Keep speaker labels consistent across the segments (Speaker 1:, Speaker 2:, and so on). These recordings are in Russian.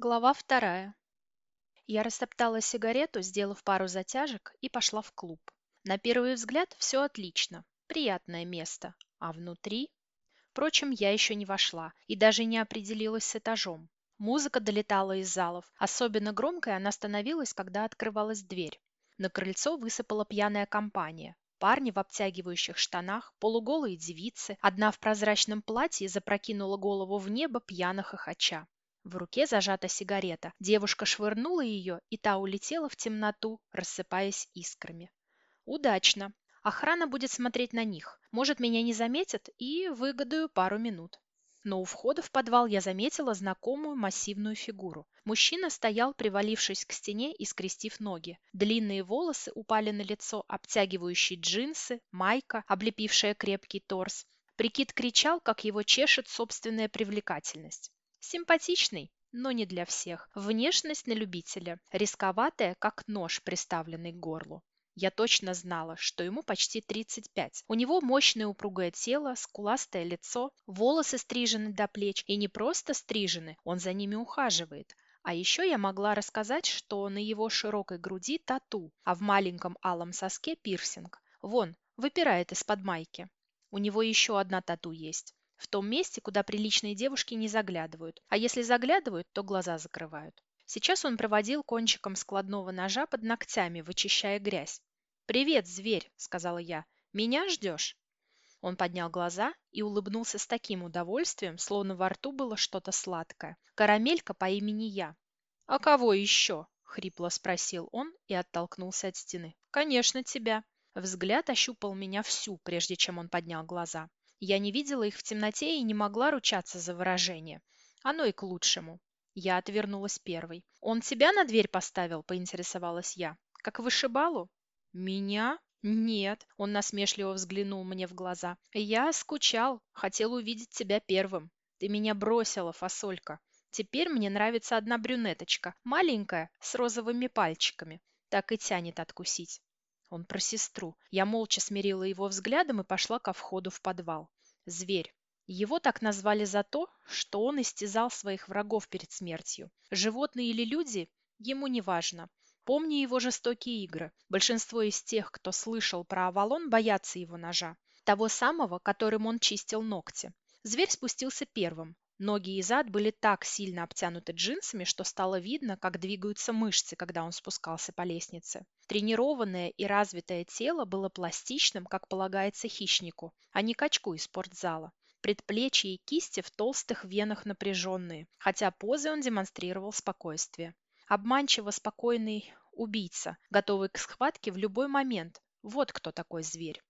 Speaker 1: Глава вторая. Я растоптала сигарету, сделав пару затяжек, и пошла в клуб. На первый взгляд все отлично, приятное место. А внутри... Впрочем, я еще не вошла и даже не определилась с этажом. Музыка долетала из залов. Особенно громкой она становилась, когда открывалась дверь. На крыльцо высыпала пьяная компания. Парни в обтягивающих штанах, полуголые девицы, одна в прозрачном платье запрокинула голову в небо пьяно хохоча. В руке зажата сигарета. Девушка швырнула ее, и та улетела в темноту, рассыпаясь искрами. Удачно. Охрана будет смотреть на них. Может, меня не заметят и выгодую пару минут. Но у входа в подвал я заметила знакомую массивную фигуру. Мужчина стоял, привалившись к стене и скрестив ноги. Длинные волосы упали на лицо, обтягивающие джинсы, майка, облепившая крепкий торс. Прикид кричал, как его чешет собственная привлекательность. Симпатичный, но не для всех. Внешность на любителя. Рисковатая, как нож, приставленный к горлу. Я точно знала, что ему почти 35. У него мощное упругое тело, скуластое лицо, волосы стрижены до плеч. И не просто стрижены, он за ними ухаживает. А еще я могла рассказать, что на его широкой груди тату, а в маленьком алом соске пирсинг. Вон, выпирает из-под майки. У него еще одна тату есть в том месте, куда приличные девушки не заглядывают, а если заглядывают, то глаза закрывают. Сейчас он проводил кончиком складного ножа под ногтями, вычищая грязь. «Привет, зверь!» – сказала я. «Меня ждешь?» Он поднял глаза и улыбнулся с таким удовольствием, словно во рту было что-то сладкое. Карамелька по имени Я. «А кого еще?» – хрипло спросил он и оттолкнулся от стены. «Конечно, тебя». Взгляд ощупал меня всю, прежде чем он поднял глаза. Я не видела их в темноте и не могла ручаться за выражение. Оно и к лучшему. Я отвернулась первой. «Он тебя на дверь поставил?» – поинтересовалась я. «Как вышибалу?» «Меня?» «Нет», – он насмешливо взглянул мне в глаза. «Я скучал, хотел увидеть тебя первым. Ты меня бросила, фасолька. Теперь мне нравится одна брюнеточка, маленькая, с розовыми пальчиками. Так и тянет откусить. Он про сестру. Я молча смирила его взглядом и пошла ко входу в подвал. Зверь. Его так назвали за то, что он истязал своих врагов перед смертью. Животные или люди, ему не важно. Помни его жестокие игры. Большинство из тех, кто слышал про Авалон, боятся его ножа. Того самого, которым он чистил ногти. Зверь спустился первым. Ноги и зад были так сильно обтянуты джинсами, что стало видно, как двигаются мышцы, когда он спускался по лестнице. Тренированное и развитое тело было пластичным, как полагается хищнику, а не качку из спортзала. Предплечья и кисти в толстых венах напряженные, хотя позы он демонстрировал спокойствие. Обманчиво спокойный убийца, готовый к схватке в любой момент. Вот кто такой зверь.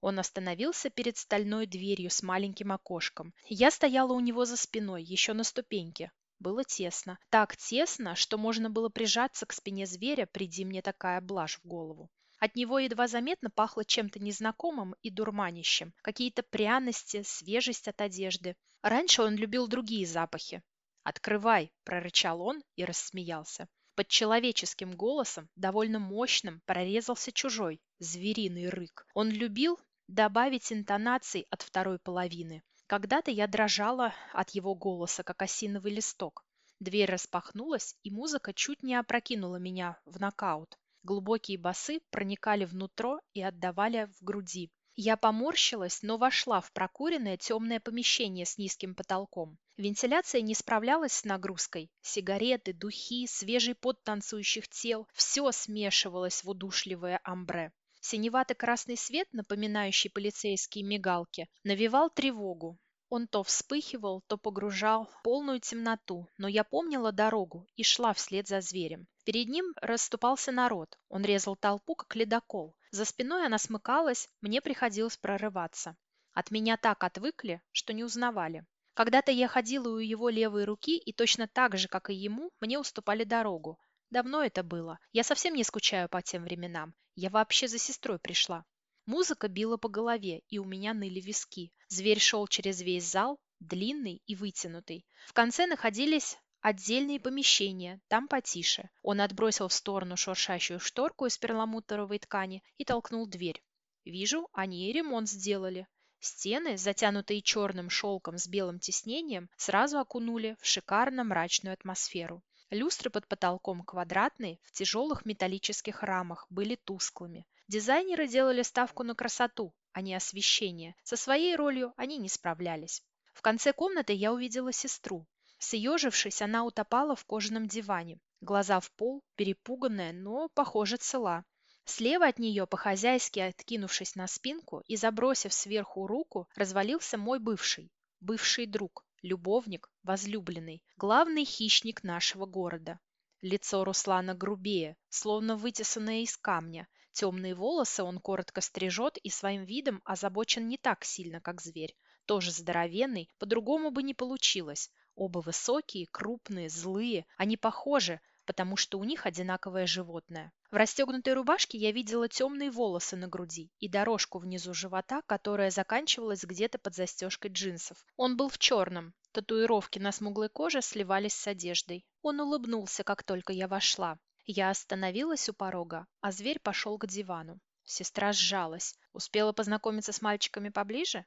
Speaker 1: Он остановился перед стальной дверью с маленьким окошком. Я стояла у него за спиной, еще на ступеньке. Было тесно. Так тесно, что можно было прижаться к спине зверя, приди мне такая блажь в голову. От него едва заметно пахло чем-то незнакомым и дурманящим. Какие-то пряности, свежесть от одежды. Раньше он любил другие запахи. «Открывай!» – прорычал он и рассмеялся. Под человеческим голосом, довольно мощным, прорезался чужой, звериный рык. Он любил добавить интонаций от второй половины. Когда-то я дрожала от его голоса, как осиновый листок. Дверь распахнулась, и музыка чуть не опрокинула меня в нокаут. Глубокие басы проникали внутрь и отдавали в груди. Я поморщилась, но вошла в прокуренное темное помещение с низким потолком. Вентиляция не справлялась с нагрузкой. Сигареты, духи, свежий пот танцующих тел – все смешивалось в удушливое амбре. Синевато-красный свет, напоминающий полицейские мигалки, навевал тревогу. Он то вспыхивал, то погружал в полную темноту, но я помнила дорогу и шла вслед за зверем. Перед ним расступался народ. Он резал толпу, как ледокол. За спиной она смыкалась, мне приходилось прорываться. От меня так отвыкли, что не узнавали. Когда-то я ходила у его левой руки, и точно так же, как и ему, мне уступали дорогу. Давно это было. Я совсем не скучаю по тем временам. Я вообще за сестрой пришла. Музыка била по голове, и у меня ныли виски. Зверь шел через весь зал, длинный и вытянутый. В конце находились отдельные помещения, там потише. Он отбросил в сторону шуршащую шторку из перламутровой ткани и толкнул дверь. Вижу, они и ремонт сделали. Стены, затянутые черным шелком с белым тиснением, сразу окунули в шикарно мрачную атмосферу. Люстры под потолком квадратные, в тяжелых металлических рамах, были тусклыми. Дизайнеры делали ставку на красоту, а не освещение. Со своей ролью они не справлялись. В конце комнаты я увидела сестру. Съежившись, она утопала в кожаном диване. Глаза в пол, перепуганная, но, похоже, цела. Слева от нее, по-хозяйски откинувшись на спинку и забросив сверху руку, развалился мой бывший, бывший друг, любовник, возлюбленный, главный хищник нашего города. Лицо Руслана грубее, словно вытесанное из камня. Темные волосы он коротко стрижет и своим видом озабочен не так сильно, как зверь. Тоже здоровенный, по-другому бы не получилось. Оба высокие, крупные, злые. Они похожи, потому что у них одинаковое животное. В расстегнутой рубашке я видела темные волосы на груди и дорожку внизу живота, которая заканчивалась где-то под застежкой джинсов. Он был в черном. Татуировки на смуглой коже сливались с одеждой. Он улыбнулся, как только я вошла. Я остановилась у порога, а зверь пошел к дивану. Сестра сжалась. Успела познакомиться с мальчиками поближе?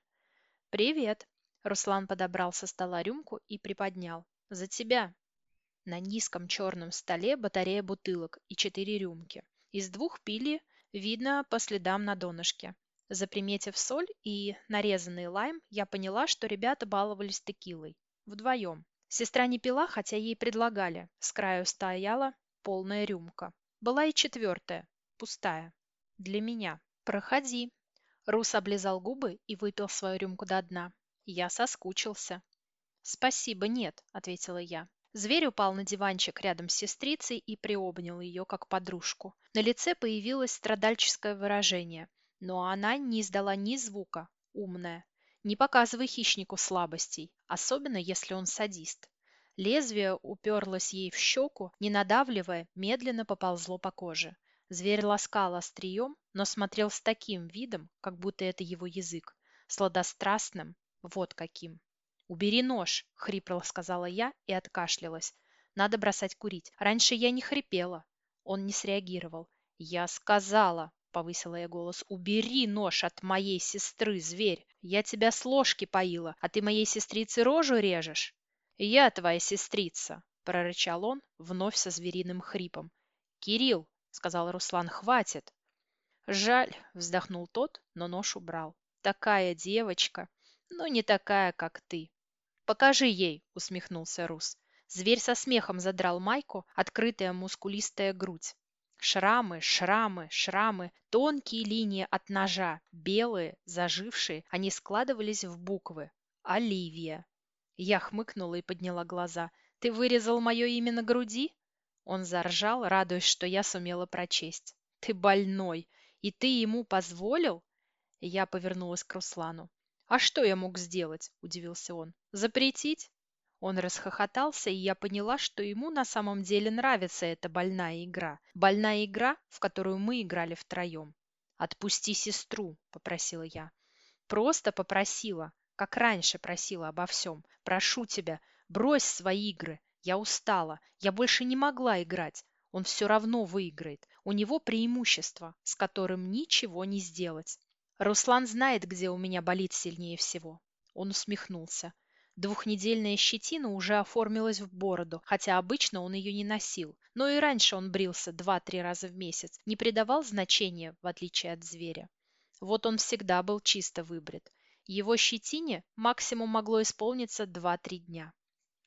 Speaker 1: «Привет!» Руслан подобрал со стола рюмку и приподнял. «За тебя!» На низком черном столе батарея бутылок и четыре рюмки. Из двух пили, видно по следам на донышке. Заприметив соль и нарезанный лайм, я поняла, что ребята баловались текилой. Вдвоем. Сестра не пила, хотя ей предлагали. С краю стояла полная рюмка. Была и четвертая, пустая. Для меня. «Проходи». Рус облизал губы и выпил свою рюмку до дна. Я соскучился. «Спасибо, нет», — ответила я. Зверь упал на диванчик рядом с сестрицей и приобнял ее, как подружку. На лице появилось страдальческое выражение, но она не издала ни звука, умная. Не показывай хищнику слабостей, особенно если он садист. Лезвие уперлось ей в щеку, не надавливая, медленно поползло по коже. Зверь ласкал острием, но смотрел с таким видом, как будто это его язык, сладострастным, вот каким. «Убери нож!» — хрипло сказала я и откашлялась. «Надо бросать курить. Раньше я не хрипела». Он не среагировал. «Я сказала!» — повысила я голос. «Убери нож от моей сестры, зверь! Я тебя с ложки поила, а ты моей сестрице рожу режешь!» «Я твоя сестрица!» — прорычал он, вновь со звериным хрипом. «Кирилл!» — сказал Руслан. «Хватит!» «Жаль!» — вздохнул тот, но нож убрал. «Такая девочка, но не такая, как ты!» «Покажи ей!» — усмехнулся Рус. Зверь со смехом задрал майку, открытая мускулистая грудь. Шрамы, шрамы, шрамы, тонкие линии от ножа, белые, зажившие, они складывались в буквы. Оливия. Я хмыкнула и подняла глаза. «Ты вырезал мое имя на груди?» Он заржал, радуясь, что я сумела прочесть. «Ты больной! И ты ему позволил?» Я повернулась к Руслану. «А что я мог сделать?» – удивился он. «Запретить?» Он расхохотался, и я поняла, что ему на самом деле нравится эта больная игра. Больная игра, в которую мы играли втроем. «Отпусти сестру», – попросила я. Просто попросила, как раньше просила обо всем. «Прошу тебя, брось свои игры. Я устала. Я больше не могла играть. Он все равно выиграет. У него преимущество, с которым ничего не сделать. Руслан знает, где у меня болит сильнее всего. Он усмехнулся. Двухнедельная щетина уже оформилась в бороду, хотя обычно он ее не носил. Но и раньше он брился два-три раза в месяц, не придавал значения, в отличие от зверя. Вот он всегда был чисто выбрит. Его щетине максимум могло исполниться два-три дня.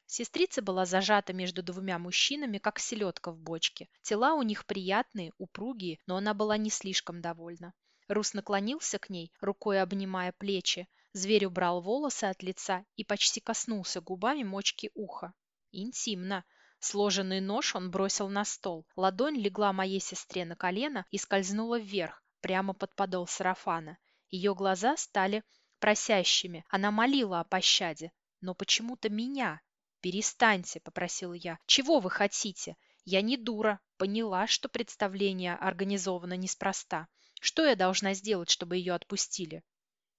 Speaker 1: Сестрица была зажата между двумя мужчинами, как селедка в бочке. Тела у них приятные, упругие, но она была не слишком довольна. Рус наклонился к ней, рукой обнимая плечи. Зверь убрал волосы от лица и почти коснулся губами мочки уха. Интимно. Сложенный нож он бросил на стол. Ладонь легла моей сестре на колено и скользнула вверх, прямо под подол сарафана. Ее глаза стали просящими. Она молила о пощаде. Но почему-то меня. «Перестаньте», — попросил я. «Чего вы хотите? Я не дура. Поняла, что представление организовано неспроста. Что я должна сделать, чтобы ее отпустили?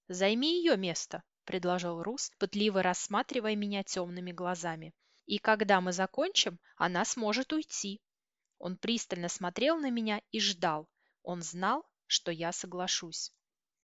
Speaker 1: Займи ее место, предложил Рус, пытливо рассматривая меня темными глазами. И когда мы закончим, она сможет уйти. Он пристально смотрел на меня и ждал. Он знал, что я соглашусь.